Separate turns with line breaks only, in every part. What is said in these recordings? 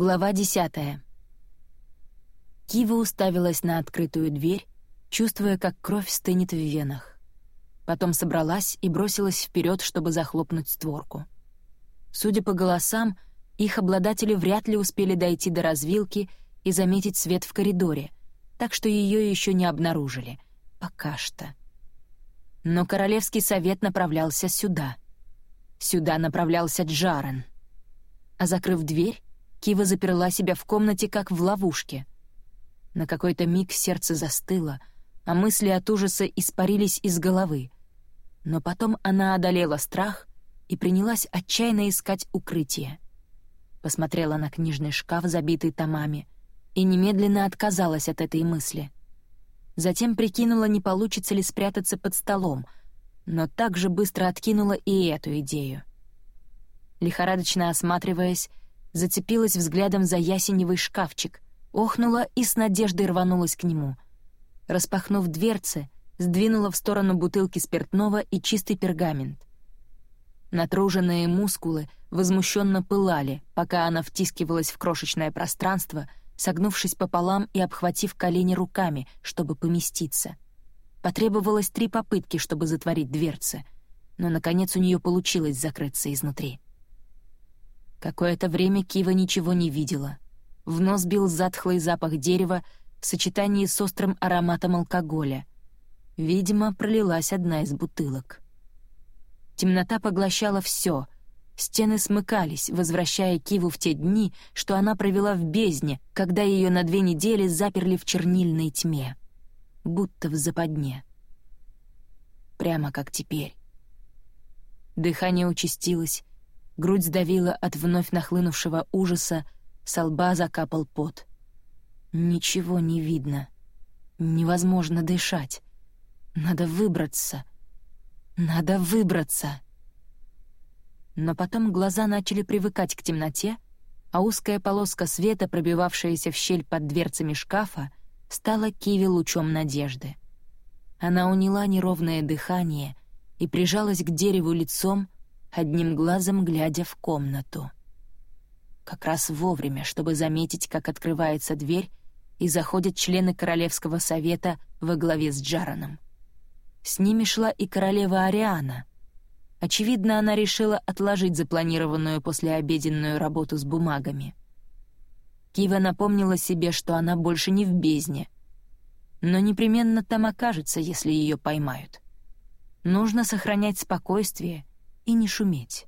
Глава десятая. Кива уставилась на открытую дверь, чувствуя, как кровь стынет в венах. Потом собралась и бросилась вперед, чтобы захлопнуть створку. Судя по голосам, их обладатели вряд ли успели дойти до развилки и заметить свет в коридоре, так что ее еще не обнаружили. Пока что. Но Королевский совет направлялся сюда. Сюда направлялся Джарен. А закрыв дверь, Кива заперла себя в комнате, как в ловушке. На какой-то миг сердце застыло, а мысли от ужаса испарились из головы. Но потом она одолела страх и принялась отчаянно искать укрытие. Посмотрела на книжный шкаф, забитый томами, и немедленно отказалась от этой мысли. Затем прикинула, не получится ли спрятаться под столом, но также быстро откинула и эту идею. Лихорадочно осматриваясь, зацепилась взглядом за ясеневый шкафчик, охнула и с надеждой рванулась к нему. Распахнув дверцы, сдвинула в сторону бутылки спиртного и чистый пергамент. Натруженные мускулы возмущенно пылали, пока она втискивалась в крошечное пространство, согнувшись пополам и обхватив колени руками, чтобы поместиться. Потребовалось три попытки, чтобы затворить дверцы, но, наконец, у нее получилось закрыться изнутри. Какое-то время Кива ничего не видела. В нос бил затхлый запах дерева в сочетании с острым ароматом алкоголя. Видимо, пролилась одна из бутылок. Темнота поглощала все. Стены смыкались, возвращая Киву в те дни, что она провела в бездне, когда ее на две недели заперли в чернильной тьме. Будто в западне. Прямо как теперь. Дыхание участилось, грудь сдавила от вновь нахлынувшего ужаса, со лба закапал пот. Ничего не видно. Невозможно дышать. Надо выбраться. Надо выбраться. Но потом глаза начали привыкать к темноте, а узкая полоска света, пробивавшаяся в щель под дверцами шкафа, стала Киви лучом надежды. Она уняла неровное дыхание и прижалась к дереву лицом, одним глазом глядя в комнату. Как раз вовремя, чтобы заметить, как открывается дверь, и заходят члены Королевского совета во главе с Джараном. С ними шла и королева Ариана. Очевидно, она решила отложить запланированную послеобеденную работу с бумагами. Кива напомнила себе, что она больше не в бездне, но непременно там окажется, если ее поймают. Нужно сохранять спокойствие и не шуметь.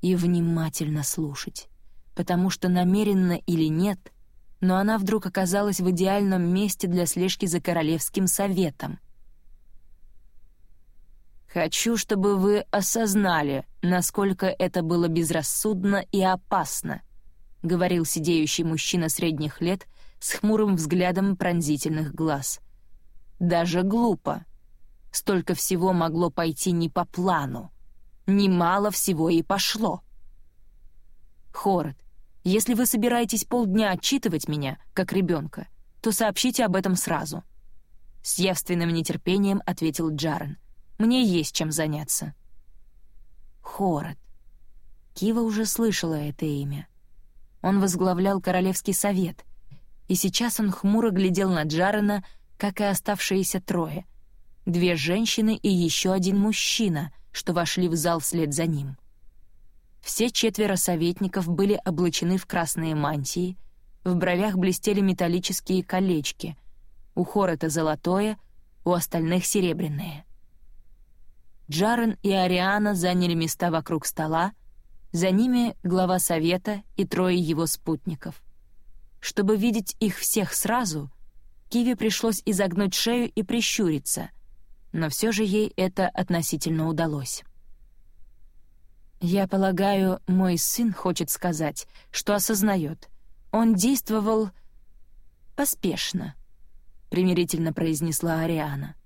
И внимательно слушать, потому что намеренно или нет, но она вдруг оказалась в идеальном месте для слежки за Королевским советом. «Хочу, чтобы вы осознали, насколько это было безрассудно и опасно», — говорил сидеющий мужчина средних лет с хмурым взглядом пронзительных глаз. «Даже глупо. Столько всего могло пойти не по плану немало всего и пошло. Хород, если вы собираетесь полдня отчитывать меня, как ребенка, то сообщите об этом сразу. С явственным нетерпением ответил Джарен. Мне есть чем заняться. Хород. Кива уже слышала это имя. Он возглавлял Королевский совет, и сейчас он хмуро глядел на Джарена, как и оставшиеся трое. Две женщины и еще один мужчина — что вошли в зал вслед за ним. Все четверо советников были облачены в красные мантии, в бровях блестели металлические колечки, у Хорета золотое, у остальных серебряное. Джарен и Ариана заняли места вокруг стола, за ними глава совета и трое его спутников. Чтобы видеть их всех сразу, Киви пришлось изогнуть шею и прищуриться — но все же ей это относительно удалось. «Я полагаю, мой сын хочет сказать, что осознает. Он действовал поспешно», — примирительно произнесла Ариана.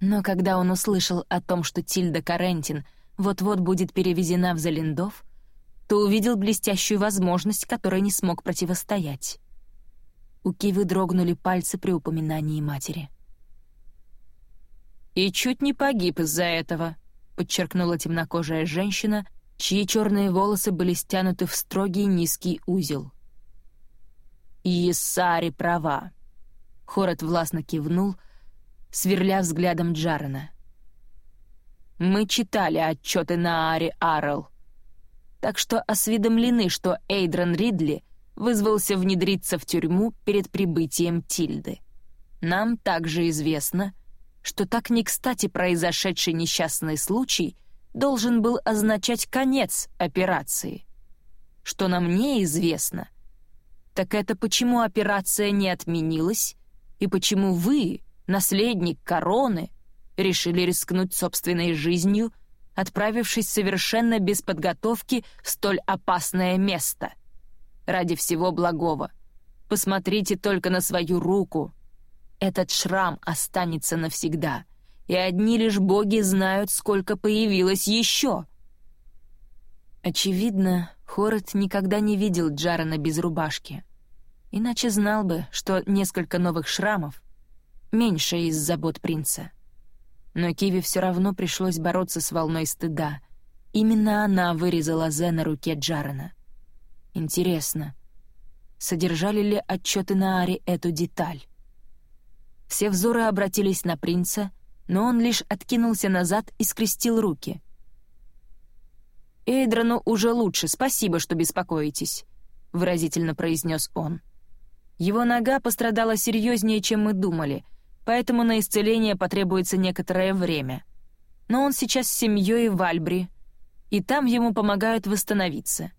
Но когда он услышал о том, что Тильда Карентин вот-вот будет перевезена в Залиндов, то увидел блестящую возможность, которой не смог противостоять. У Кивы дрогнули пальцы при упоминании матери. «И чуть не погиб из-за этого», — подчеркнула темнокожая женщина, чьи черные волосы были стянуты в строгий низкий узел. «Ессари права», — Хорот властно кивнул, сверля взглядом Джарена. «Мы читали отчеты на Ари Аррел, так что осведомлены, что Эйдрон Ридли вызвался внедриться в тюрьму перед прибытием Тильды. Нам также известно, что так не кстати произошедший несчастный случай должен был означать конец операции. Что нам неизвестно, так это почему операция не отменилась и почему вы, наследник короны, решили рискнуть собственной жизнью, отправившись совершенно без подготовки в столь опасное место. Ради всего благого. Посмотрите только на свою руку. Этот шрам останется навсегда, и одни лишь боги знают, сколько появилось еще. Очевидно, Хорет никогда не видел Джарена без рубашки. Иначе знал бы, что несколько новых шрамов — меньше из забот принца. Но Киви все равно пришлось бороться с волной стыда. Именно она вырезала Зе на руке Джарена. Интересно, содержали ли отчеты на Аре эту деталь? Все взоры обратились на принца, но он лишь откинулся назад и скрестил руки — «Эйдрону уже лучше, спасибо, что беспокоитесь», — выразительно произнес он. «Его нога пострадала серьезнее, чем мы думали, поэтому на исцеление потребуется некоторое время. Но он сейчас с семьей в Альбри, и там ему помогают восстановиться.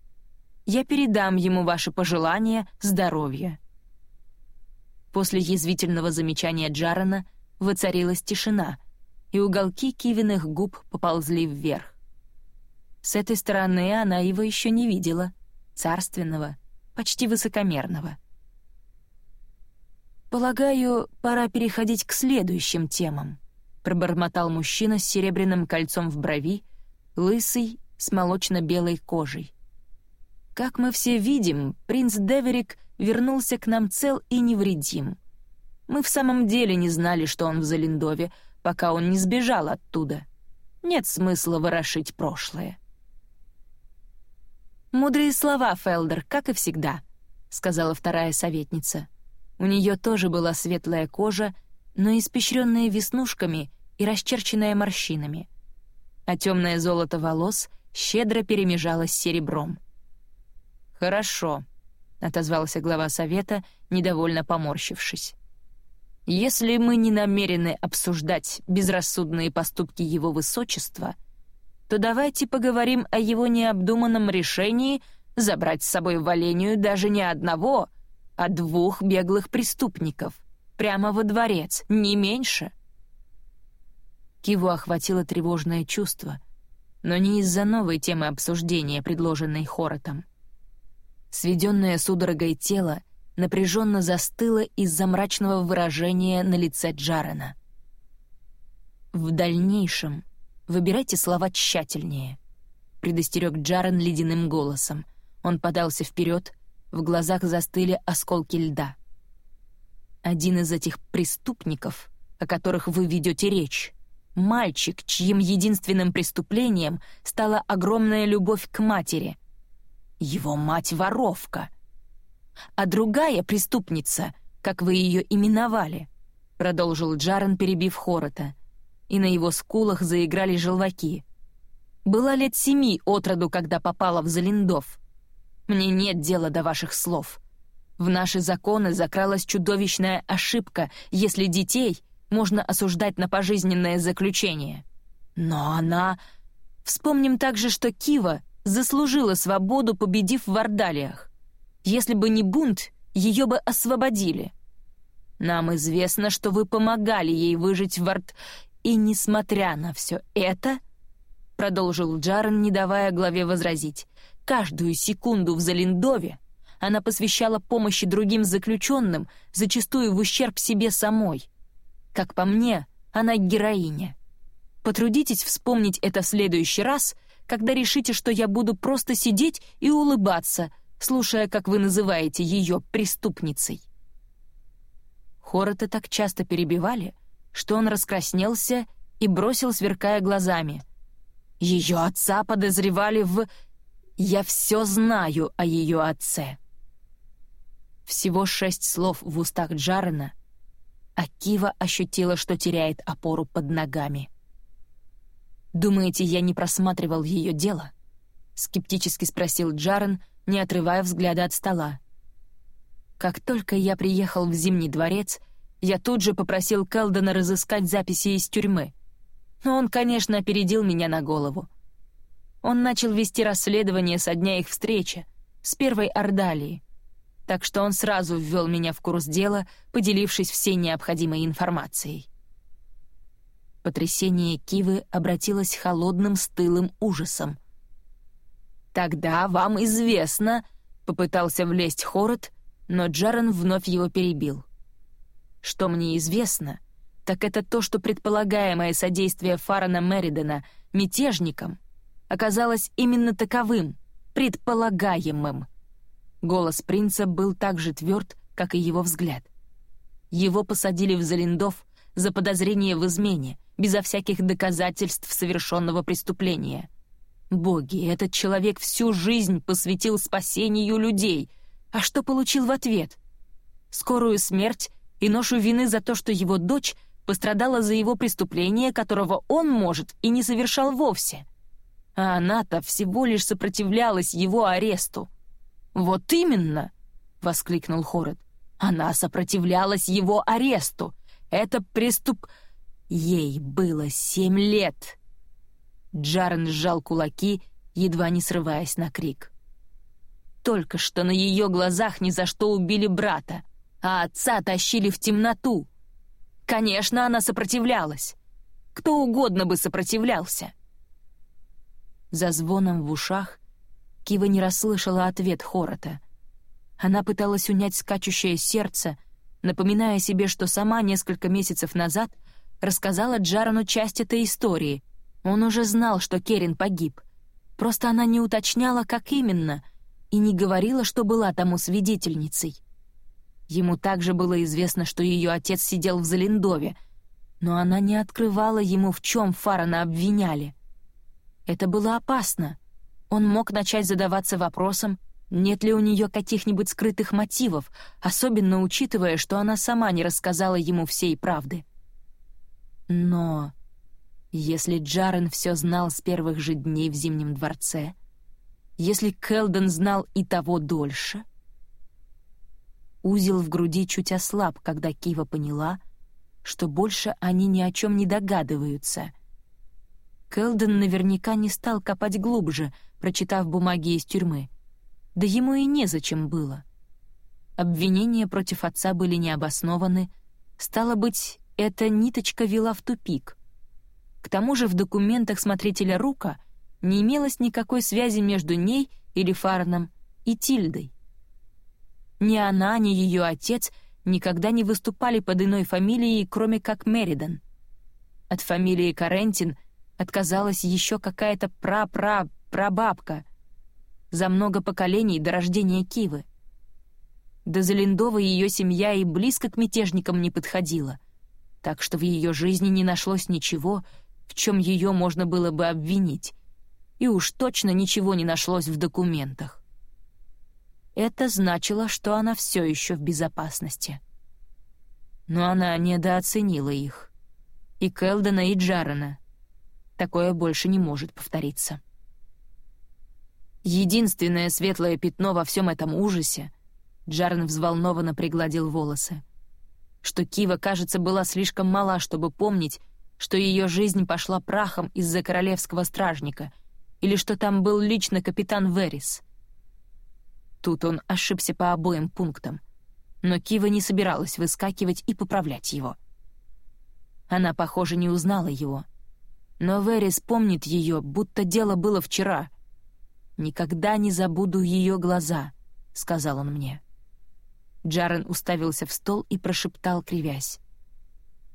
Я передам ему ваши пожелания здоровья». После язвительного замечания Джарена воцарилась тишина, и уголки Кивиных губ поползли вверх. С этой стороны она его еще не видела. Царственного, почти высокомерного. «Полагаю, пора переходить к следующим темам», — пробормотал мужчина с серебряным кольцом в брови, лысый, с молочно-белой кожей. «Как мы все видим, принц Деверик вернулся к нам цел и невредим. Мы в самом деле не знали, что он в Залиндове, пока он не сбежал оттуда. Нет смысла ворошить прошлое». «Мудрые слова, Фелдер, как и всегда», — сказала вторая советница. У нее тоже была светлая кожа, но испещренная веснушками и расчерченная морщинами. А темное золото волос щедро перемежалось серебром. «Хорошо», — отозвался глава совета, недовольно поморщившись. «Если мы не намерены обсуждать безрассудные поступки его высочества, то давайте поговорим о его необдуманном решении забрать с собой в Олению даже не одного, а двух беглых преступников. Прямо во дворец, не меньше. Киву охватило тревожное чувство, но не из-за новой темы обсуждения, предложенной Хоротом. Сведенное судорогой тело напряженно застыло из-за мрачного выражения на лице Джарена. В дальнейшем Выбирайте слова тщательнее», — предостерег Джарен ледяным голосом. Он подался вперед, в глазах застыли осколки льда. «Один из этих преступников, о которых вы ведете речь, мальчик, чьим единственным преступлением стала огромная любовь к матери. Его мать — воровка. А другая преступница, как вы ее именовали, — продолжил Джарен, перебив Хорота — и на его скулах заиграли желваки. Была лет семи от роду, когда попала в Залиндов. Мне нет дела до ваших слов. В наши законы закралась чудовищная ошибка, если детей можно осуждать на пожизненное заключение. Но она... Вспомним также, что Кива заслужила свободу, победив в Ордалиях. Если бы не бунт, ее бы освободили. Нам известно, что вы помогали ей выжить в Орд... И несмотря на все это, продолжил Джарен, не давая главе возразить, каждую секунду в Залиндове она посвящала помощи другим заключенным, зачастую в ущерб себе самой. Как по мне, она героиня. Потрудитесь вспомнить это в следующий раз, когда решите, что я буду просто сидеть и улыбаться, слушая, как вы называете ее преступницей. Хорота так часто перебивали — что он раскраснелся и бросил, сверкая глазами. Ее отца подозревали в... Я все знаю о ее отце. Всего шесть слов в устах Джарена, а Кива ощутила, что теряет опору под ногами. «Думаете, я не просматривал ее дело?» — скептически спросил Джарен, не отрывая взгляда от стола. Как только я приехал в Зимний дворец, я тут же попросил Келдона разыскать записи из тюрьмы. Но он, конечно, опередил меня на голову. Он начал вести расследование со дня их встречи, с первой Ордалии, так что он сразу ввел меня в курс дела, поделившись всей необходимой информацией. Потрясение Кивы обратилось холодным стылым ужасом. «Тогда вам известно», — попытался влезть Хорот, но Джарен вновь его перебил. «Что мне известно, так это то, что предполагаемое содействие Фарана Меридена мятежникам оказалось именно таковым, предполагаемым». Голос принца был так же тверд, как и его взгляд. Его посадили в Залиндов за подозрение в измене, безо всяких доказательств совершенного преступления. Боги, этот человек всю жизнь посвятил спасению людей. А что получил в ответ? Скорую смерть и ношу вины за то, что его дочь пострадала за его преступление, которого он, может, и не совершал вовсе. А она-то всего лишь сопротивлялась его аресту. «Вот именно!» — воскликнул Хород. «Она сопротивлялась его аресту. Это преступ...» Ей было семь лет. Джарен сжал кулаки, едва не срываясь на крик. Только что на ее глазах ни за что убили брата, а отца тащили в темноту. Конечно, она сопротивлялась. Кто угодно бы сопротивлялся. За звоном в ушах Кива не расслышала ответ Хорота. Она пыталась унять скачущее сердце, напоминая себе, что сама несколько месяцев назад — рассказала Джарану часть этой истории. Он уже знал, что Керин погиб. Просто она не уточняла, как именно, и не говорила, что была тому свидетельницей. Ему также было известно, что ее отец сидел в Залиндове, но она не открывала ему, в чем Фарана обвиняли. Это было опасно. Он мог начать задаваться вопросом, нет ли у нее каких-нибудь скрытых мотивов, особенно учитывая, что она сама не рассказала ему всей правды. Но если Джарен все знал с первых же дней в Зимнем дворце, если Келден знал и того дольше... Узел в груди чуть ослаб, когда Кива поняла, что больше они ни о чем не догадываются. Келден наверняка не стал копать глубже, прочитав бумаги из тюрьмы. Да ему и незачем было. Обвинения против отца были необоснованы, стало быть, эта ниточка вела в тупик. К тому же в документах смотрителя Рука не имелось никакой связи между ней или Фарном и Тильдой. Ни она, ни ее отец никогда не выступали под иной фамилией, кроме как Меридан. От фамилии Карентин отказалась еще какая-то пра-пра-прабабка за много поколений до рождения Кивы. До Залиндова ее семья и близко к мятежникам не подходила так что в ее жизни не нашлось ничего, в чем ее можно было бы обвинить, и уж точно ничего не нашлось в документах. Это значило, что она все еще в безопасности. Но она недооценила их. И Келдена, и Джарена. Такое больше не может повториться. Единственное светлое пятно во всем этом ужасе — Джарен взволнованно пригладил волосы — что Кива, кажется, была слишком мала, чтобы помнить, что ее жизнь пошла прахом из-за королевского стражника, или что там был лично капитан Верис. Тут он ошибся по обоим пунктам, но Кива не собиралась выскакивать и поправлять его. Она, похоже, не узнала его. Но Верис помнит ее, будто дело было вчера. «Никогда не забуду ее глаза», — сказал он мне. Джарен уставился в стол и прошептал, кривясь.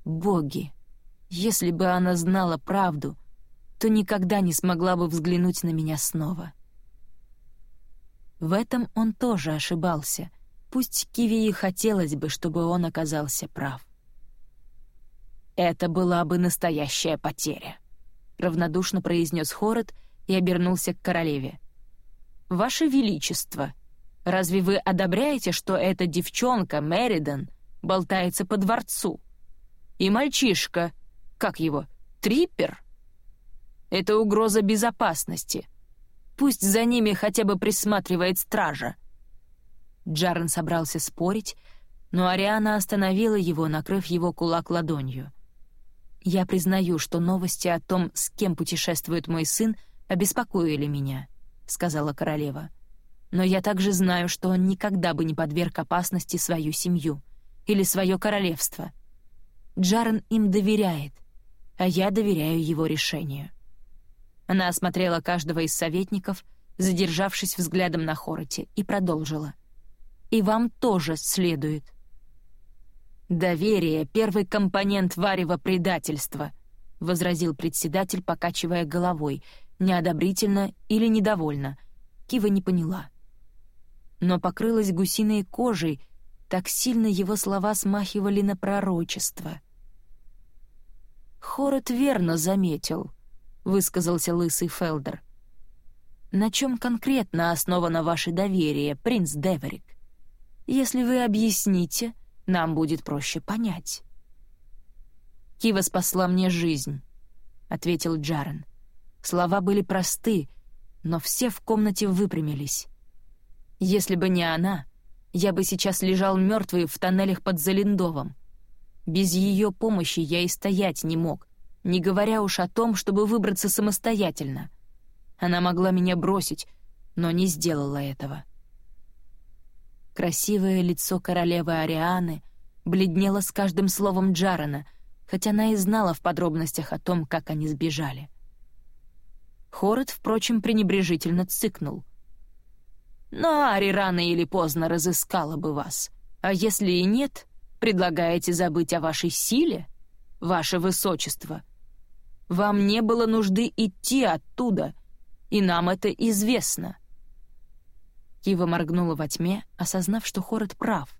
«Боги! Если бы она знала правду, то никогда не смогла бы взглянуть на меня снова». В этом он тоже ошибался, пусть Киви и хотелось бы, чтобы он оказался прав. «Это была бы настоящая потеря», — равнодушно произнес Хород и обернулся к королеве. «Ваше Величество, разве вы одобряете, что эта девчонка, Меридан, болтается по дворцу? И мальчишка, как его, Триппер? Это угроза безопасности. Пусть за ними хотя бы присматривает стража». Джарен собрался спорить, но Ариана остановила его, накрыв его кулак ладонью. «Я признаю, что новости о том, с кем путешествует мой сын, обеспокоили меня», — сказала королева. «Но я также знаю, что он никогда бы не подверг опасности свою семью или свое королевство. Джарен им доверяет, а я доверяю его решению». Она осмотрела каждого из советников, задержавшись взглядом на Хороте, и продолжила. «И вам тоже следует». «Доверие — первый компонент варева предательства», — возразил председатель, покачивая головой, неодобрительно или недовольно. Кива не поняла. Но покрылась гусиной кожей, так сильно его слова смахивали на пророчество. «Хорот верно заметил», — высказался лысый Фелдер. «На чем конкретно основано ваше доверие, принц Деверик? Если вы объясните, нам будет проще понять». «Кива спасла мне жизнь», — ответил Джарен. Слова были просты, но все в комнате выпрямились. «Если бы не она, я бы сейчас лежал мертвый в тоннелях под Залиндовом. Без ее помощи я и стоять не мог, не говоря уж о том, чтобы выбраться самостоятельно. Она могла меня бросить, но не сделала этого. Красивое лицо королевы Арианы бледнело с каждым словом Джарана, хотя она и знала в подробностях о том, как они сбежали. Хород, впрочем, пренебрежительно цыкнул. «Но Ари рано или поздно разыскала бы вас. А если и нет, предлагаете забыть о вашей силе, ваше высочество? Вам не было нужды идти оттуда, и нам это известно». Кива моргнула во тьме, осознав, что Хород прав.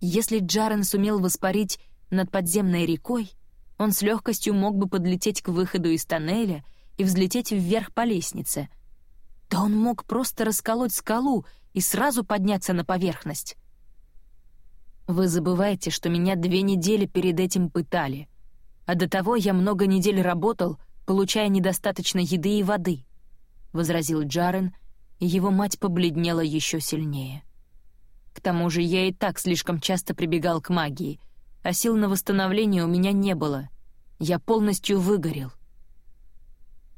Если Джарен сумел воспарить над подземной рекой, он с легкостью мог бы подлететь к выходу из тоннеля и взлететь вверх по лестнице. Да он мог просто расколоть скалу и сразу подняться на поверхность. Вы забываете, что меня две недели перед этим пытали, а до того я много недель работал, получая недостаточно еды и воды, — возразил Джарен, и его мать побледнела еще сильнее. К тому же я и так слишком часто прибегал к магии, а сил на восстановление у меня не было. Я полностью выгорел.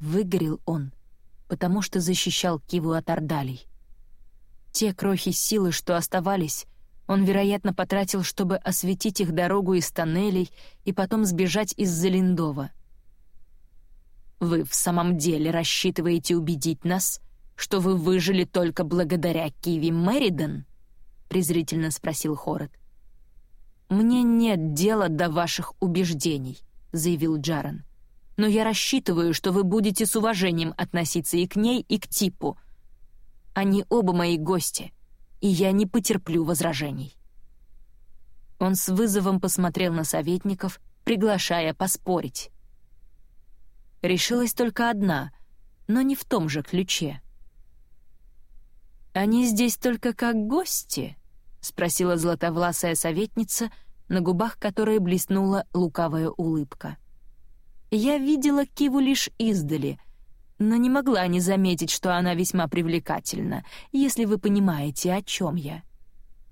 Выгорел он, потому что защищал Киву от Ордалей. Те крохи силы, что оставались, он, вероятно, потратил, чтобы осветить их дорогу из тоннелей и потом сбежать из Залиндова. «Вы в самом деле рассчитываете убедить нас, что вы выжили только благодаря Киви Мэриден?» — презрительно спросил Хород. «Мне нет дела до ваших убеждений», — заявил Джаран. «Но я рассчитываю, что вы будете с уважением относиться и к ней, и к типу. Они оба мои гости, и я не потерплю возражений». Он с вызовом посмотрел на советников, приглашая поспорить. Решилась только одна, но не в том же ключе — «Они здесь только как гости?» — спросила златовласая советница, на губах которой блеснула лукавая улыбка. «Я видела Киву лишь издали», но не могла не заметить, что она весьма привлекательна, если вы понимаете, о чем я».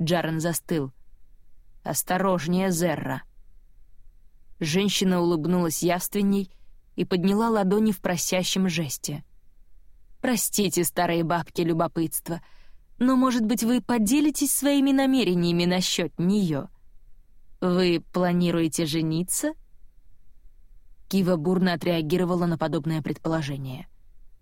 Джарен застыл. «Осторожнее, Зерра». Женщина улыбнулась явственней и подняла ладони в просящем жесте. Простите, старые бабки, любопытство, но, может быть, вы поделитесь своими намерениями насчет нее? Вы планируете жениться?» Кива бурно отреагировала на подобное предположение.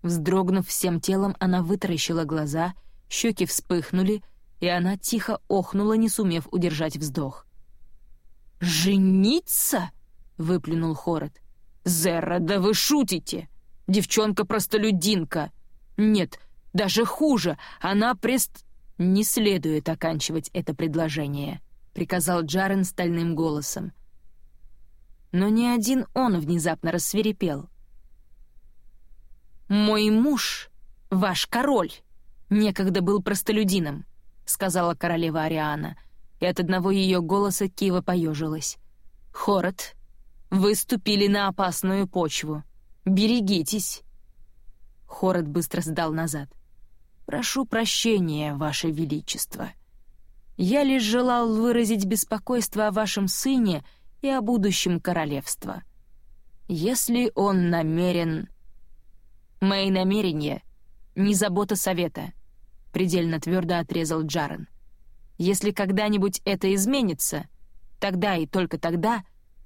Вздрогнув всем телом, она вытаращила глаза, щеки вспыхнули, и она тихо охнула, не сумев удержать вздох. «Жениться?» — выплюнул Хород. «Зерра, да вы шутите! Девчонка-простолюдинка! Нет, даже хуже, она прест... «Не следует оканчивать это предложение», — приказал Джарен стальным голосом. Но ни один он внезапно рассверепел. «Мой муж, ваш король, некогда был простолюдином», — сказала королева Ариана, и от одного ее голоса Кива поежилась. «Хорот, вы ступили на опасную почву. Берегитесь!» Хорот быстро сдал назад. «Прошу прощения, Ваше Величество. Я лишь желал выразить беспокойство о вашем сыне и о будущем королевства. Если он намерен...» «Мои намерения — не забота совета», — предельно твердо отрезал Джарен. «Если когда-нибудь это изменится, тогда и только тогда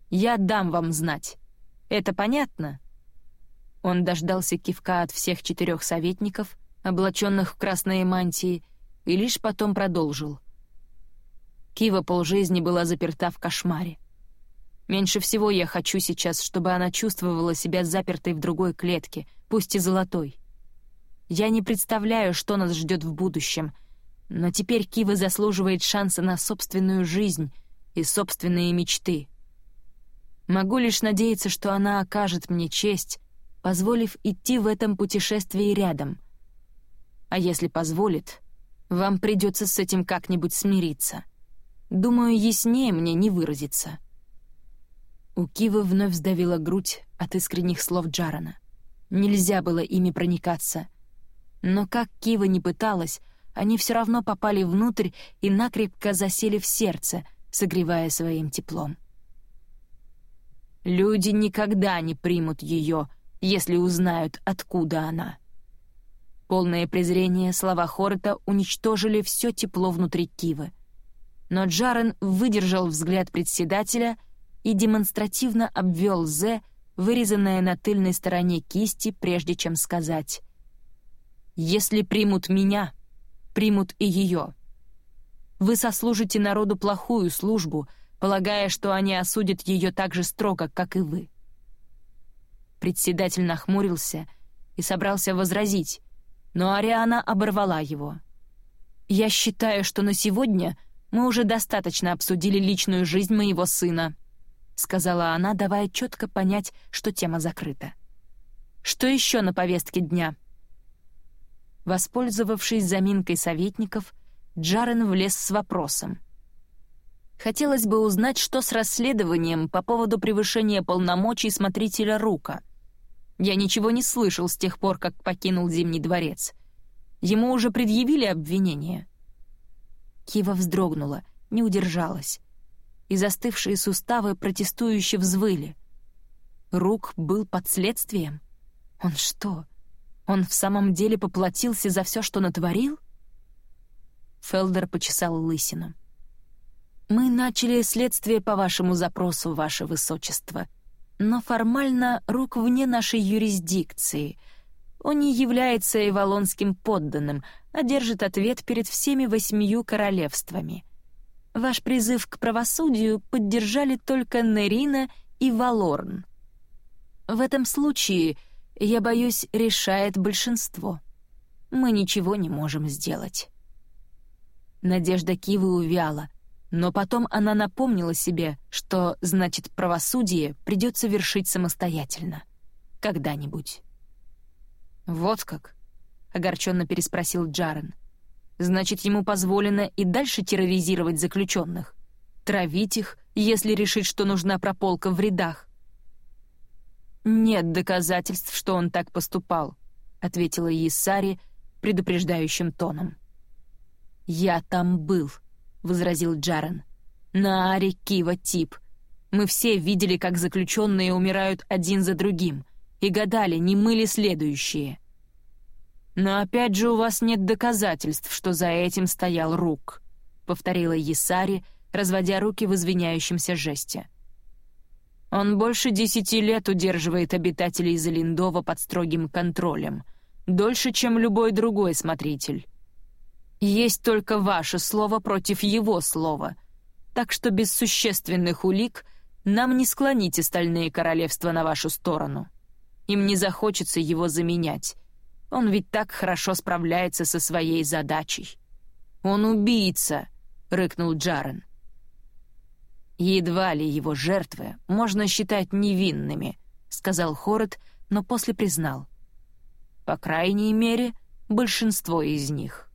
я дам вам знать. Это понятно?» Он дождался кивка от всех четырех советников, облаченных в красные мантии, и лишь потом продолжил. Кива полжизни была заперта в кошмаре. Меньше всего я хочу сейчас, чтобы она чувствовала себя запертой в другой клетке, пусть и золотой. Я не представляю, что нас ждет в будущем, но теперь Кива заслуживает шанса на собственную жизнь и собственные мечты. Могу лишь надеяться, что она окажет мне честь, позволив идти в этом путешествии рядом. А если позволит, вам придется с этим как-нибудь смириться. Думаю, яснее мне не выразиться». У Кивы вновь сдавила грудь от искренних слов Джарана. Нельзя было ими проникаться. Но как Кива не пыталась, они все равно попали внутрь и накрепко засели в сердце, согревая своим теплом. Люди никогда не примут ее, если узнают, откуда она. Полное презрение слова Хорта уничтожили все тепло внутри Кивы. Но Джарен выдержал взгляд председателя и демонстративно обвел Зе, вырезанное на тыльной стороне кисти, прежде чем сказать «Если примут меня, примут и ее. Вы сослужите народу плохую службу, полагая, что они осудят ее так же строго, как и вы. Председатель нахмурился и собрался возразить, но Ариана оборвала его. «Я считаю, что на сегодня мы уже достаточно обсудили личную жизнь моего сына», сказала она, давая четко понять, что тема закрыта. «Что еще на повестке дня?» Воспользовавшись заминкой советников, Джарен влез с вопросом. Хотелось бы узнать, что с расследованием по поводу превышения полномочий смотрителя Рука. Я ничего не слышал с тех пор, как покинул Зимний дворец. Ему уже предъявили обвинение. Кива вздрогнула, не удержалась. И застывшие суставы протестующе взвыли. Рук был под следствием? Он что, он в самом деле поплатился за все, что натворил? Фелдер почесал лысину. «Мы начали следствие по вашему запросу, ваше высочество. Но формально рук вне нашей юрисдикции. Он не является эвалонским подданным, а держит ответ перед всеми восьмию королевствами. Ваш призыв к правосудию поддержали только Нерина и Валорн. В этом случае, я боюсь, решает большинство. Мы ничего не можем сделать». Надежда Кивы увяла, но потом она напомнила себе, что, значит, правосудие придется вершить самостоятельно. Когда-нибудь. «Вот как?» — огорченно переспросил Джарен. «Значит, ему позволено и дальше терроризировать заключенных? Травить их, если решить, что нужна прополка в рядах?» «Нет доказательств, что он так поступал», — ответила Ессари предупреждающим тоном. «Я там был», возразил Джарен. «На Аре Кива тип. Мы все видели, как заключенные умирают один за другим, и гадали, не мы ли следующие. Но опять же у вас нет доказательств, что за этим стоял Рук», — повторила Есари, разводя руки в извиняющемся жесте. «Он больше десяти лет удерживает обитателей Залиндова под строгим контролем, дольше, чем любой другой смотритель». Есть только ваше слово против его слова, так что без существенных улик нам не склонить остальные королевства на вашу сторону. Им не захочется его заменять. Он ведь так хорошо справляется со своей задачей. «Он убийца!» — рыкнул Джарен. «Едва ли его жертвы можно считать невинными», — сказал Хород, но после признал. По крайней мере, большинство из них.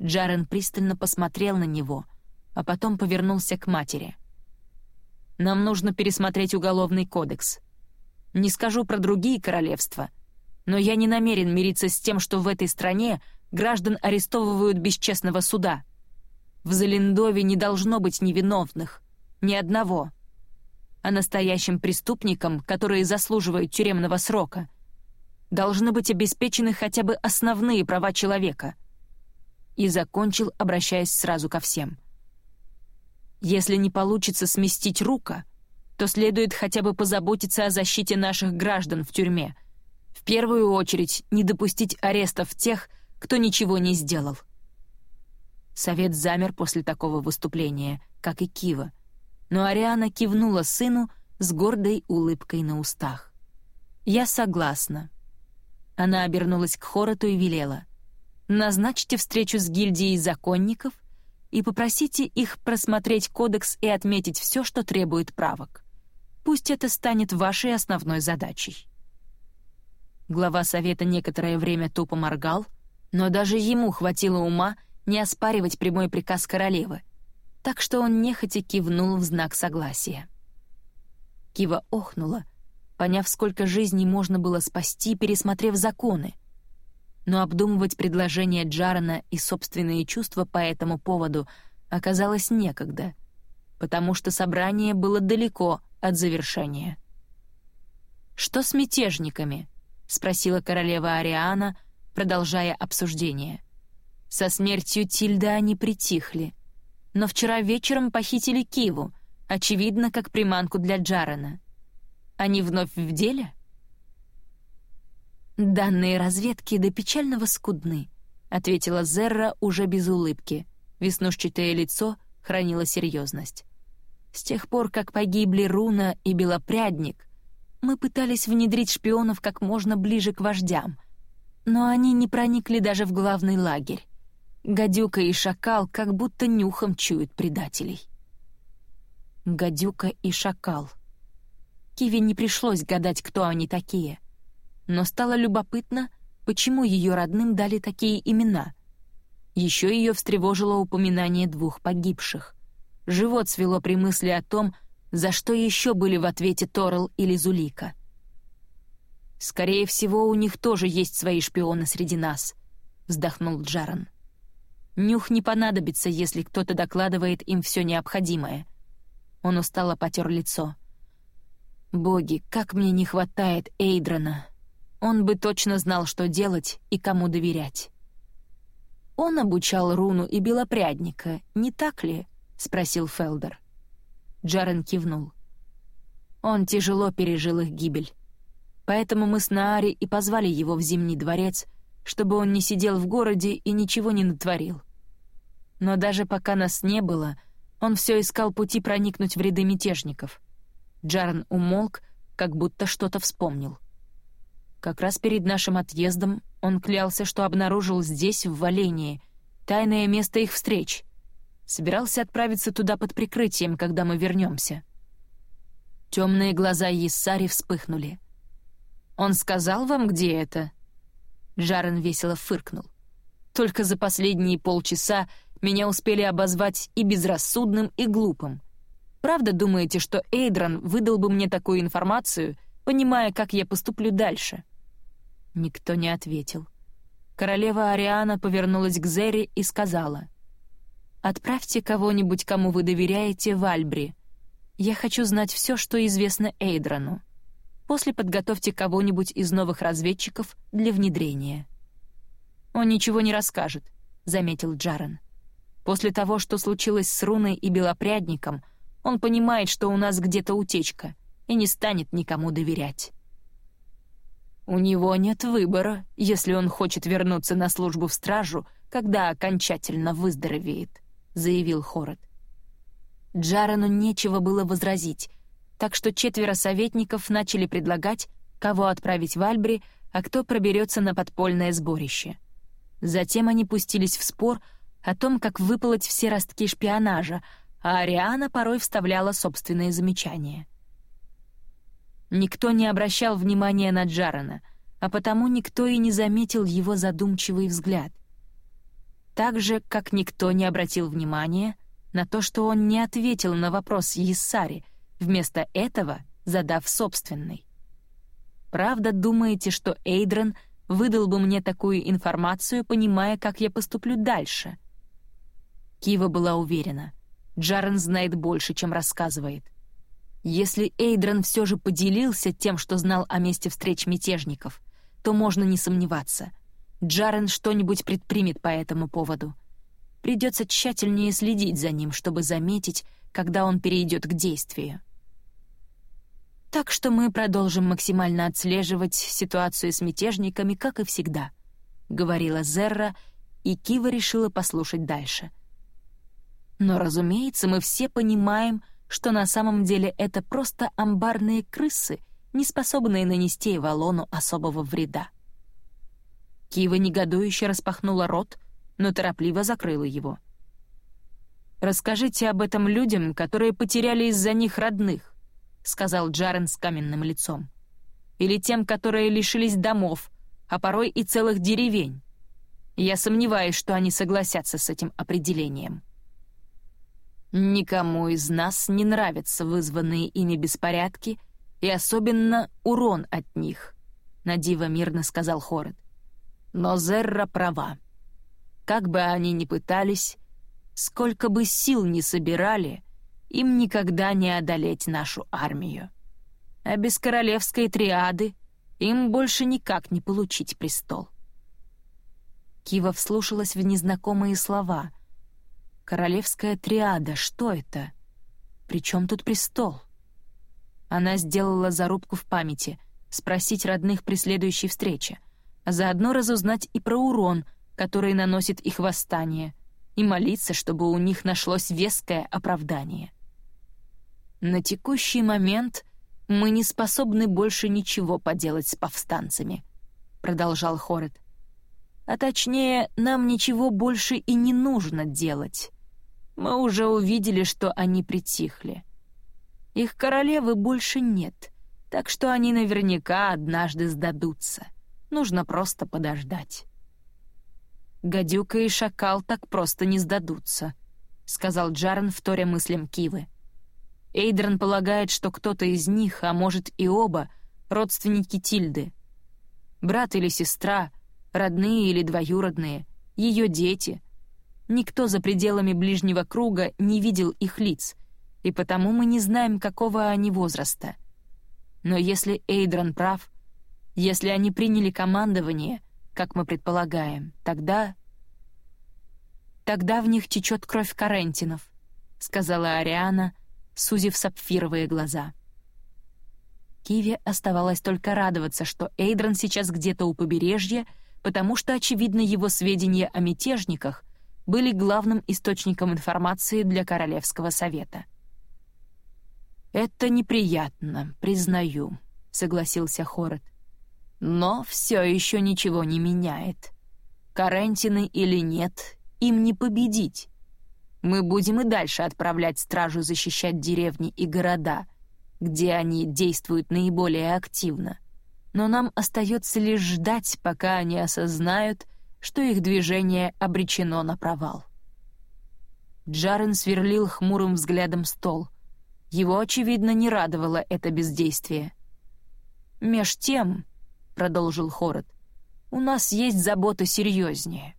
Джарен пристально посмотрел на него, а потом повернулся к матери. «Нам нужно пересмотреть уголовный кодекс. Не скажу про другие королевства, но я не намерен мириться с тем, что в этой стране граждан арестовывают без честного суда. В Залендове не должно быть невиновных, ни одного. А настоящим преступникам, которые заслуживают тюремного срока, должны быть обеспечены хотя бы основные права человека. И закончил, обращаясь сразу ко всем. Если не получится сместить рука, то следует хотя бы позаботиться о защите наших граждан в тюрьме. В первую очередь не допустить арестов тех, кто ничего не сделал. Совет замер после такого выступления, как и Кива, но Ариана кивнула сыну с гордой улыбкой на устах. «Я согласна». Она обернулась к Хороту и велела. «Назначьте встречу с гильдией законников и попросите их просмотреть кодекс и отметить все, что требует правок. Пусть это станет вашей основной задачей». Глава совета некоторое время тупо моргал — но даже ему хватило ума не оспаривать прямой приказ королевы, так что он нехотя кивнул в знак согласия. Кива охнула, поняв, сколько жизней можно было спасти, пересмотрев законы. Но обдумывать предложение Джарана и собственные чувства по этому поводу оказалось некогда, потому что собрание было далеко от завершения. «Что с мятежниками?» — спросила королева Ариана — продолжая обсуждение. Со смертью Тильда они притихли. Но вчера вечером похитили Киву, очевидно, как приманку для Джарена. Они вновь в деле? «Данные разведки до печального скудны», — ответила Зерра уже без улыбки. Веснушчатое лицо хранило серьезность. «С тех пор, как погибли Руна и Белопрядник, мы пытались внедрить шпионов как можно ближе к вождям — но они не проникли даже в главный лагерь. Гадюка и шакал как будто нюхом чуют предателей. Гадюка и шакал. Киви не пришлось гадать, кто они такие. Но стало любопытно, почему ее родным дали такие имена. Еще ее встревожило упоминание двух погибших. Живот свело при мысли о том, за что еще были в ответе Торл или Зулика. «Скорее всего, у них тоже есть свои шпионы среди нас», — вздохнул Джаран. «Нюх не понадобится, если кто-то докладывает им все необходимое». Он устало потер лицо. «Боги, как мне не хватает Эйдрона! Он бы точно знал, что делать и кому доверять». «Он обучал Руну и Белопрядника, не так ли?» — спросил Фелдер. Джарен кивнул. Он тяжело пережил их гибель. Поэтому мы с Наари и позвали его в Зимний дворец, чтобы он не сидел в городе и ничего не натворил. Но даже пока нас не было, он все искал пути проникнуть в ряды мятежников. Джарн умолк, как будто что-то вспомнил. Как раз перед нашим отъездом он клялся, что обнаружил здесь, в Валении, тайное место их встреч. Собирался отправиться туда под прикрытием, когда мы вернемся. Темные глаза Ессари вспыхнули — «Он сказал вам, где это?» Жарен весело фыркнул. «Только за последние полчаса меня успели обозвать и безрассудным, и глупым. Правда думаете, что Эйдран выдал бы мне такую информацию, понимая, как я поступлю дальше?» Никто не ответил. Королева Ариана повернулась к Зере и сказала, «Отправьте кого-нибудь, кому вы доверяете, в Альбри. Я хочу знать все, что известно Эйдрану. После подготовьте кого-нибудь из новых разведчиков для внедрения». «Он ничего не расскажет», — заметил Джарен. «После того, что случилось с Руной и Белопрядником, он понимает, что у нас где-то утечка, и не станет никому доверять». «У него нет выбора, если он хочет вернуться на службу в стражу, когда окончательно выздоровеет», — заявил Хород. Джарену нечего было возразить, так что четверо советников начали предлагать, кого отправить в Альбри, а кто проберется на подпольное сборище. Затем они пустились в спор о том, как выполоть все ростки шпионажа, а Ариана порой вставляла собственные замечания. Никто не обращал внимания на Джарена, а потому никто и не заметил его задумчивый взгляд. Так же, как никто не обратил внимания на то, что он не ответил на вопрос Ессари, вместо этого задав собственный. Правда, думаете, что Эйдрен выдал бы мне такую информацию, понимая, как я поступлю дальше? Кива была уверена. Джарен знает больше, чем рассказывает. Если Эйдрен все же поделился тем, что знал о месте встреч мятежников, то можно не сомневаться. Джарен что-нибудь предпримет по этому поводу. Придется тщательнее следить за ним, чтобы заметить, когда он перейдет к действию. Так что мы продолжим максимально отслеживать ситуацию с мятежниками, как и всегда, — говорила Зерра, и Кива решила послушать дальше. Но, разумеется, мы все понимаем, что на самом деле это просто амбарные крысы, не способные нанести Эвалону особого вреда. Кива негодующе распахнула рот, но торопливо закрыла его. «Расскажите об этом людям, которые потеряли из-за них родных», — сказал Джарен с каменным лицом. «Или тем, которые лишились домов, а порой и целых деревень. Я сомневаюсь, что они согласятся с этим определением». Никому из нас не нравятся вызванные ими беспорядки и особенно урон от них, — Надива мирно сказал Хород. Но Зерра права. Как бы они ни пытались, сколько бы сил ни собирали, им никогда не одолеть нашу армию. А без королевской триады им больше никак не получить престол. Кива вслушалась в незнакомые слова, Королевская триада, что это? Причем тут престол? Она сделала зарубку в памяти, спросить родных при следующей встрече, а заодно разузнать и про урон, который наносит их восстание, и молиться, чтобы у них нашлось веское оправдание. На текущий момент мы не способны больше ничего поделать с повстанцами, продолжал Хорет. А точнее, нам ничего больше и не нужно делать. Мы уже увидели, что они притихли. Их королевы больше нет, так что они наверняка однажды сдадутся. Нужно просто подождать. «Гадюка и шакал так просто не сдадутся», — сказал Джарен, вторя мыслям Кивы. Эйдрон полагает, что кто-то из них, а может и оба, родственники Тильды. Брат или сестра, родные или двоюродные, ее дети — Никто за пределами ближнего круга не видел их лиц, и потому мы не знаем, какого они возраста. Но если Эйдрон прав, если они приняли командование, как мы предполагаем, тогда... «Тогда в них течет кровь Карентинов», — сказала Ариана, сузив сапфировые глаза. Киве оставалось только радоваться, что Эйдрон сейчас где-то у побережья, потому что, очевидно, его сведения о мятежниках были главным источником информации для Королевского совета. «Это неприятно, признаю», — согласился Хорет. «Но все еще ничего не меняет. Карентины или нет, им не победить. Мы будем и дальше отправлять стражу защищать деревни и города, где они действуют наиболее активно. Но нам остается лишь ждать, пока они осознают, что их движение обречено на провал. Джарен сверлил хмурым взглядом стол. Его, очевидно, не радовало это бездействие. «Меж тем», — продолжил Хород, — «у нас есть забота серьезнее».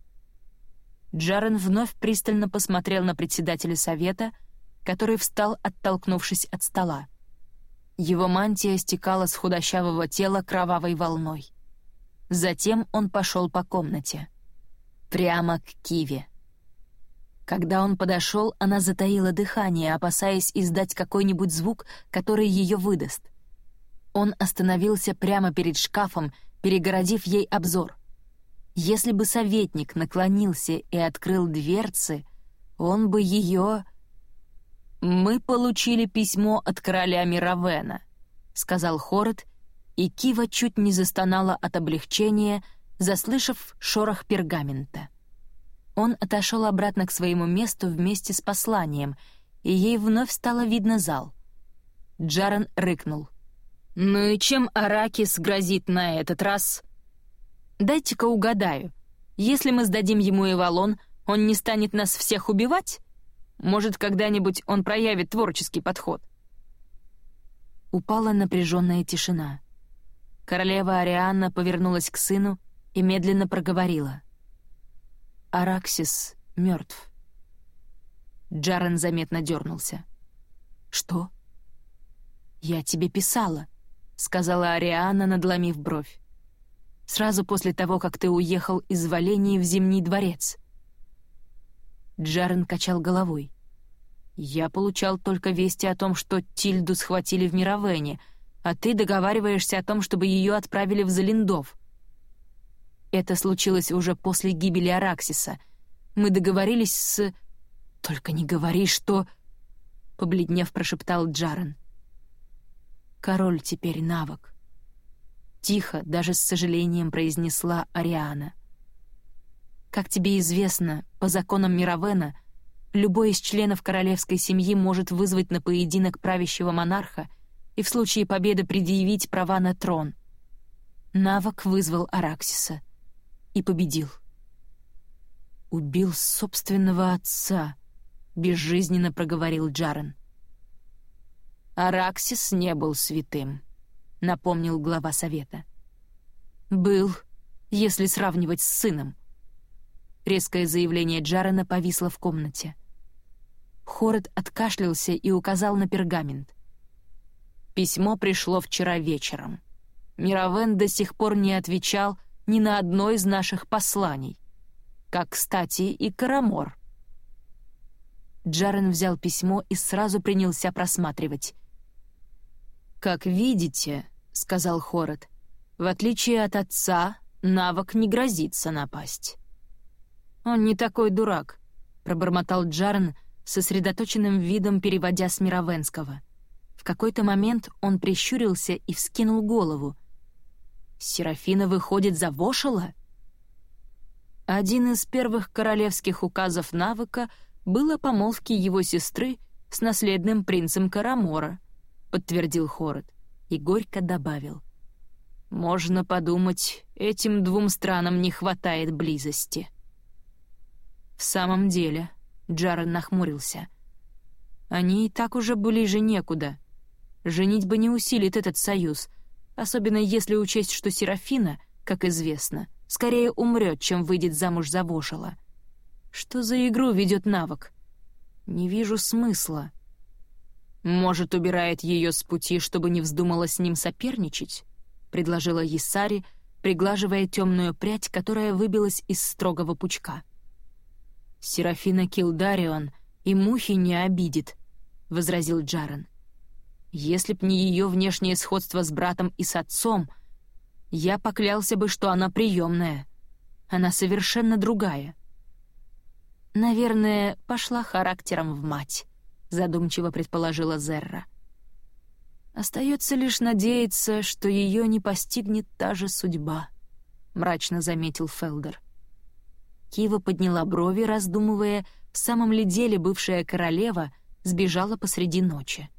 Джарен вновь пристально посмотрел на председателя совета, который встал, оттолкнувшись от стола. Его мантия стекала с худощавого тела кровавой волной. Затем он пошел по комнате. Прямо к Киве. Когда он подошел, она затаила дыхание, опасаясь издать какой-нибудь звук, который ее выдаст. Он остановился прямо перед шкафом, перегородив ей обзор. Если бы советник наклонился и открыл дверцы, он бы ее... «Мы получили письмо от короля Мировена», — сказал Хорет, и Кива чуть не застонала от облегчения, заслышав шорох пергамента. Он отошел обратно к своему месту вместе с посланием, и ей вновь стало видно зал. Джаран рыкнул. «Ну и чем Аракис грозит на этот раз?» Дайте-ка угадаю. Если мы сдадим ему Эвалон, он не станет нас всех убивать? Может, когда-нибудь он проявит творческий подход?» Упала напряженная тишина. Королева Арианна повернулась к сыну и медленно проговорила. «Араксис мертв. Джарен заметно дернулся. «Что?» «Я тебе писала», — сказала Ариана, надломив бровь. «Сразу после того, как ты уехал из Валении в Зимний дворец». Джарен качал головой. «Я получал только вести о том, что Тильду схватили в Мировене, а ты договариваешься о том, чтобы ее отправили в Залиндов. Это случилось уже после гибели Араксиса. Мы договорились с... Только не говори, что...» Побледнев, прошептал Джарен. «Король теперь навык». Тихо, даже с сожалением произнесла Ариана. Как тебе известно, по законам Мировена, любой из членов королевской семьи может вызвать на поединок правящего монарха и в случае победы предъявить права на трон. Навок вызвал Араксиса и победил. «Убил собственного отца», — безжизненно проговорил Джарен. «Араксис не был святым», — напомнил глава совета. «Был, если сравнивать с сыном», Резкое заявление Джарена повисло в комнате. Хород откашлялся и указал на пергамент. Письмо пришло вчера вечером. Мировен до сих пор не отвечал ни на одно из наших посланий. Как, кстати, и Карамор. Джарен взял письмо и сразу принялся просматривать. «Как видите», — сказал Хород, — «в отличие от отца, навык не грозится напасть». «Он не такой дурак», — пробормотал Джарн, сосредоточенным видом переводя с Мировенского. В какой-то момент он прищурился и вскинул голову. «Серафина выходит за Вошела?» Один из первых королевских указов навыка был о помолвке его сестры с наследным принцем Карамора, подтвердил Хород и горько добавил. «Можно подумать, этим двум странам не хватает близости». «В самом деле», — Джарен нахмурился. «Они и так уже ближе некуда. Женить бы не усилит этот союз, особенно если учесть, что Серафина, как известно, скорее умрет, чем выйдет замуж за Вошела. Что за игру ведет навык? Не вижу смысла». «Может, убирает ее с пути, чтобы не вздумала с ним соперничать?» — предложила Есари, приглаживая темную прядь, которая выбилась из строгого пучка. Серафина Килдарион и мухи не обидит», — возразил Джарен. «Если б не ее внешнее сходство с братом и с отцом, я поклялся бы, что она приемная. Она совершенно другая». «Наверное, пошла характером в мать», — задумчиво предположила Зерра. «Остается лишь надеяться, что ее не постигнет та же судьба», — мрачно заметил Фелдер. Кива подняла брови, раздумывая, в самом ли деле бывшая королева сбежала посреди ночи.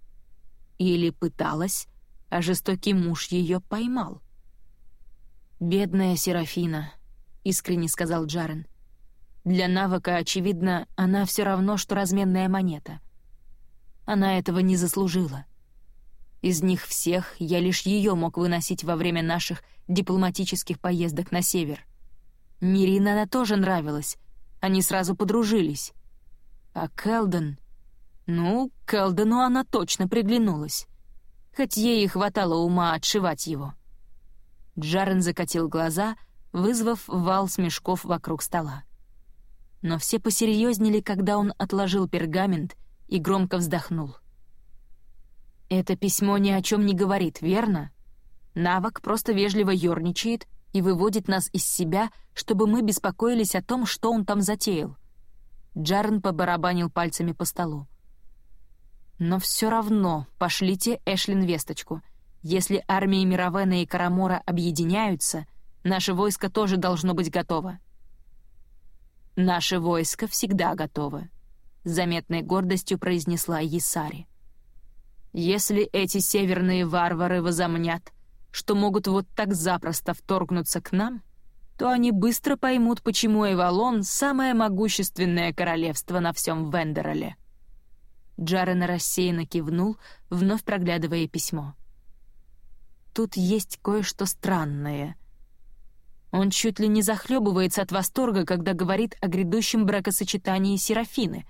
Или пыталась, а жестокий муж ее поймал. «Бедная Серафина», — искренне сказал Джарен. «Для навыка, очевидно, она все равно, что разменная монета. Она этого не заслужила. Из них всех я лишь ее мог выносить во время наших дипломатических поездок на север. Мирина она тоже нравилась. Они сразу подружились. А Келден... Ну, Келдену она точно приглянулась. Хоть ей и хватало ума отшивать его. Джарен закатил глаза, вызвав вал смешков вокруг стола. Но все посерьезнели, когда он отложил пергамент и громко вздохнул. «Это письмо ни о чем не говорит, верно? Навок просто вежливо ерничает и выводит нас из себя, чтобы мы беспокоились о том, что он там затеял. Джарн побарабанил пальцами по столу. «Но все равно пошлите Эшлин весточку. Если армии Мировена и Карамора объединяются, наше войско тоже должно быть готово». «Наше войско всегда готово», — заметной гордостью произнесла Есари. «Если эти северные варвары возомнят, что могут вот так запросто вторгнуться к нам, то они быстро поймут, почему Эвалон — самое могущественное королевство на всем Вендероле. Джарен рассеянно кивнул, вновь проглядывая письмо. Тут есть кое-что странное. Он чуть ли не захлебывается от восторга, когда говорит о грядущем бракосочетании Серафины.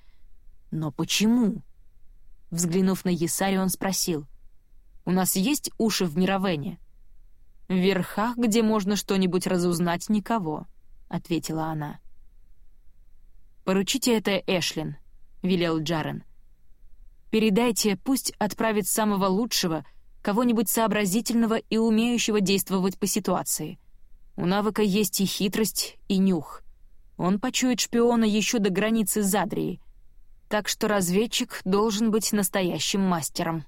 Но почему? Взглянув на Есари, он спросил. «У нас есть уши в Мировене?» «В верхах, где можно что-нибудь разузнать, никого», — ответила она. «Поручите это Эшлин», — велел Джарен. «Передайте, пусть отправит самого лучшего, кого-нибудь сообразительного и умеющего действовать по ситуации. У навыка есть и хитрость, и нюх. Он почует шпиона еще до границы Задрии, так что разведчик должен быть настоящим мастером».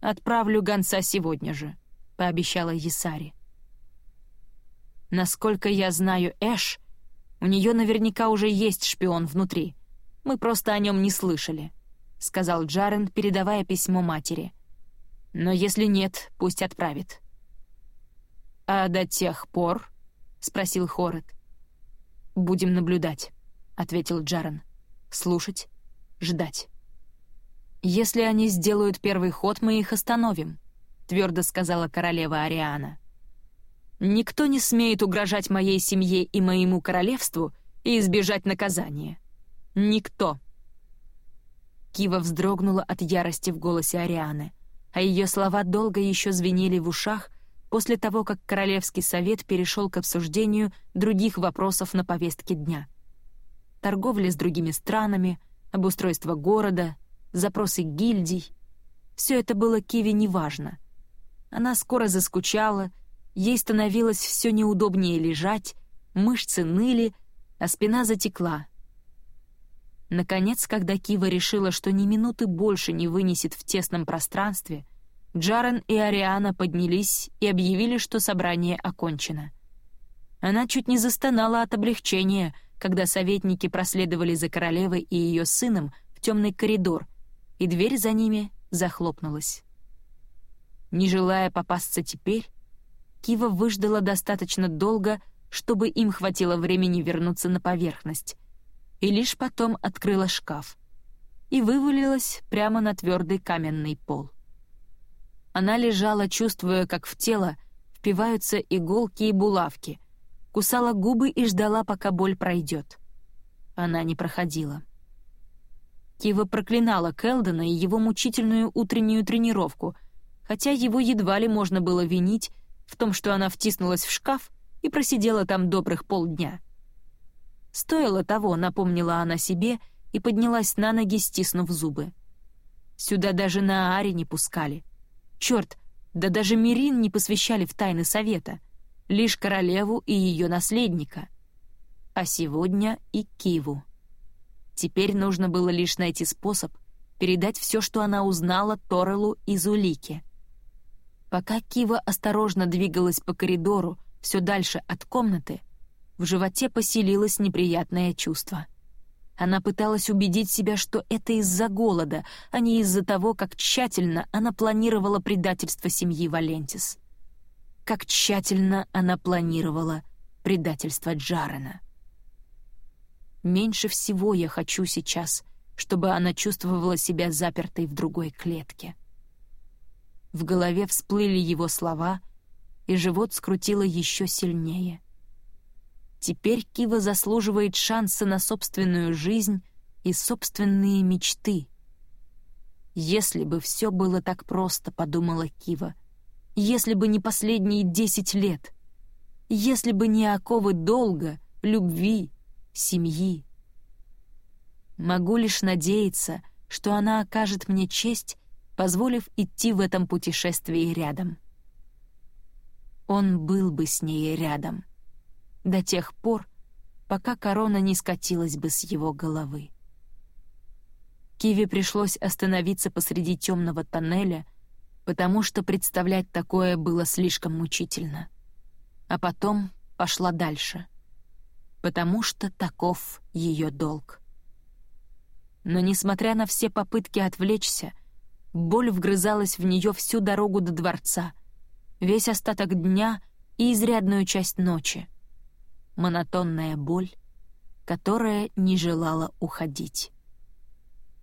«Отправлю гонца сегодня же», — пообещала Есари. «Насколько я знаю Эш, у нее наверняка уже есть шпион внутри. Мы просто о нем не слышали», — сказал Джарен, передавая письмо матери. «Но если нет, пусть отправит». «А до тех пор?» — спросил Хорет. «Будем наблюдать», — ответил Джарен. «Слушать, ждать». «Если они сделают первый ход, мы их остановим», — твердо сказала королева Ариана. «Никто не смеет угрожать моей семье и моему королевству и избежать наказания. Никто!» Кива вздрогнула от ярости в голосе Арианы, а ее слова долго еще звенели в ушах после того, как Королевский совет перешел к обсуждению других вопросов на повестке дня. Торговля с другими странами, обустройство города, запросы гильдий — все это было Киве неважно — она скоро заскучала, ей становилось все неудобнее лежать, мышцы ныли, а спина затекла. Наконец, когда Кива решила, что ни минуты больше не вынесет в тесном пространстве, Джарен и Ариана поднялись и объявили, что собрание окончено. Она чуть не застонала от облегчения, когда советники проследовали за королевой и ее сыном в темный коридор, и дверь за ними захлопнулась. Не желая попасться теперь, Кива выждала достаточно долго, чтобы им хватило времени вернуться на поверхность, и лишь потом открыла шкаф и вывалилась прямо на твердый каменный пол. Она лежала, чувствуя, как в тело впиваются иголки и булавки, кусала губы и ждала, пока боль пройдет. Она не проходила. Кива проклинала Келдена и его мучительную утреннюю тренировку, хотя его едва ли можно было винить в том, что она втиснулась в шкаф и просидела там добрых полдня. Стоило того, напомнила она себе и поднялась на ноги, стиснув зубы. Сюда даже на Ааре не пускали. Черт, да даже Мирин не посвящали в тайны совета. Лишь королеву и ее наследника. А сегодня и Киву. Теперь нужно было лишь найти способ передать все, что она узнала Торелу и Зулике — Пока Кива осторожно двигалась по коридору все дальше от комнаты, в животе поселилось неприятное чувство. Она пыталась убедить себя, что это из-за голода, а не из-за того, как тщательно она планировала предательство семьи Валентис. Как тщательно она планировала предательство Джарена. Меньше всего я хочу сейчас, чтобы она чувствовала себя запертой в другой клетке. В голове всплыли его слова, и живот скрутило еще сильнее. Теперь Кива заслуживает шанса на собственную жизнь и собственные мечты. «Если бы все было так просто», — подумала Кива, — «если бы не последние десять лет, если бы не оковы долга, любви, семьи». Могу лишь надеяться, что она окажет мне честь позволив идти в этом путешествии рядом. Он был бы с ней рядом. До тех пор, пока корона не скатилась бы с его головы. Киви пришлось остановиться посреди темного тоннеля, потому что представлять такое было слишком мучительно. А потом пошла дальше, потому что таков ее долг. Но, несмотря на все попытки отвлечься, Боль вгрызалась в нее всю дорогу до дворца, весь остаток дня и изрядную часть ночи. монотонная боль, которая не желала уходить.